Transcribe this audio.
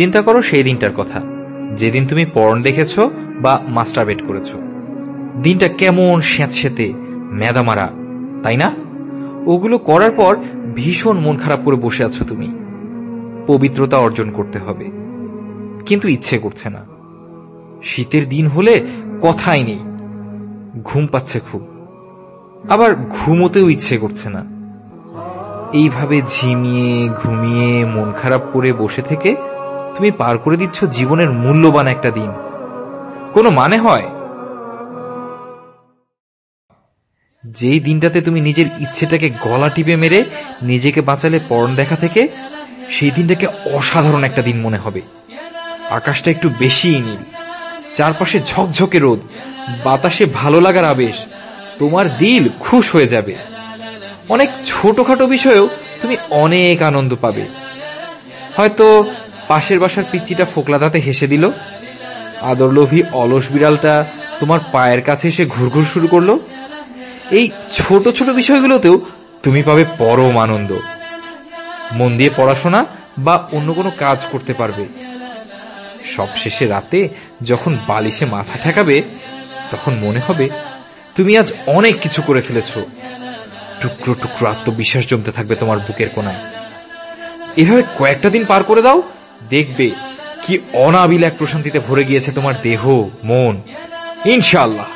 চিন্তা করো সেই দিনটার কথা। যেদিন তুমি পর্ন দেখেছ বা মাস্টারবেট করেছ। দিনটা কেমন স্যাঁতস্যাঁতে মেদামারা, তাই না? ওগুলো করার পর ভীষণ মন খারাপ করে বসে আছো তুমি। পবিত্রতা অর্জন করতে হবে। কিন্তু ইচ্ছে করছে না। শীতের দিন হলে কথাই নেই। ঘুম পাচ্ছে খুব। আবার ঘুমোতেও ইচ্ছে করছে না। এইভাবে ঝিমিয়ে, ঘুমিয়ে মন খারাপ করে বসে থেকে তুমি পার করে দিচ্ছ জীবনের মূল্যবান একটা দিন। কোনো মানে হয়? যেই দিনটাতে তুমি নিজের ইচ্ছেটাকে গলা টিপে মেরে নিজেকে বাঁচালে পর্ন দেখা থেকে, সেই দিনটাকে অসাধারণ একটা দিন মনে হবে। আকাশটা একটু বেশিই নীল। চারপাশে ঝকঝকে রোদ। বাতাসে ভালো লাগার আবেশ। তোমার দিল খুশ হয়ে যাবে। অনেক ছোটখাটো বিষয়েও তুমি অনেক আনন্দ পাবে। হয়তো পাশের বাসার পিচ্চিটা ফোকলা দাঁতে হেসে দিল। আদরলোভী অলস বিড়ালটা তোমার পায়ের কাছে এসে ঘুরঘুর শুরু করল। এই ছোট ছোট বিষয়গুলোতেও তুমি পাবে পরম আনন্দ। মন দিয়ে পড়াশোনা বা অন্য কোনো কাজ করতে পারবে। সবশেষে রাতে যখন বালিশে মাথা ঠেকাবে, তখন মনে হবে তুমি আজ অনেক কিছু করে ফেলেছ। টুকরো টুকরো আত্মবিশ্বাস জমতে থাকবে তোমার বুকের কোনায়। এভাবে কয়েকটা দিন পার করে দাও দেখবে কি অনাবিল এক প্রশান্তিতে ভরে গিয়েছে তোমার দেহ মন। ইনশাল্লাহ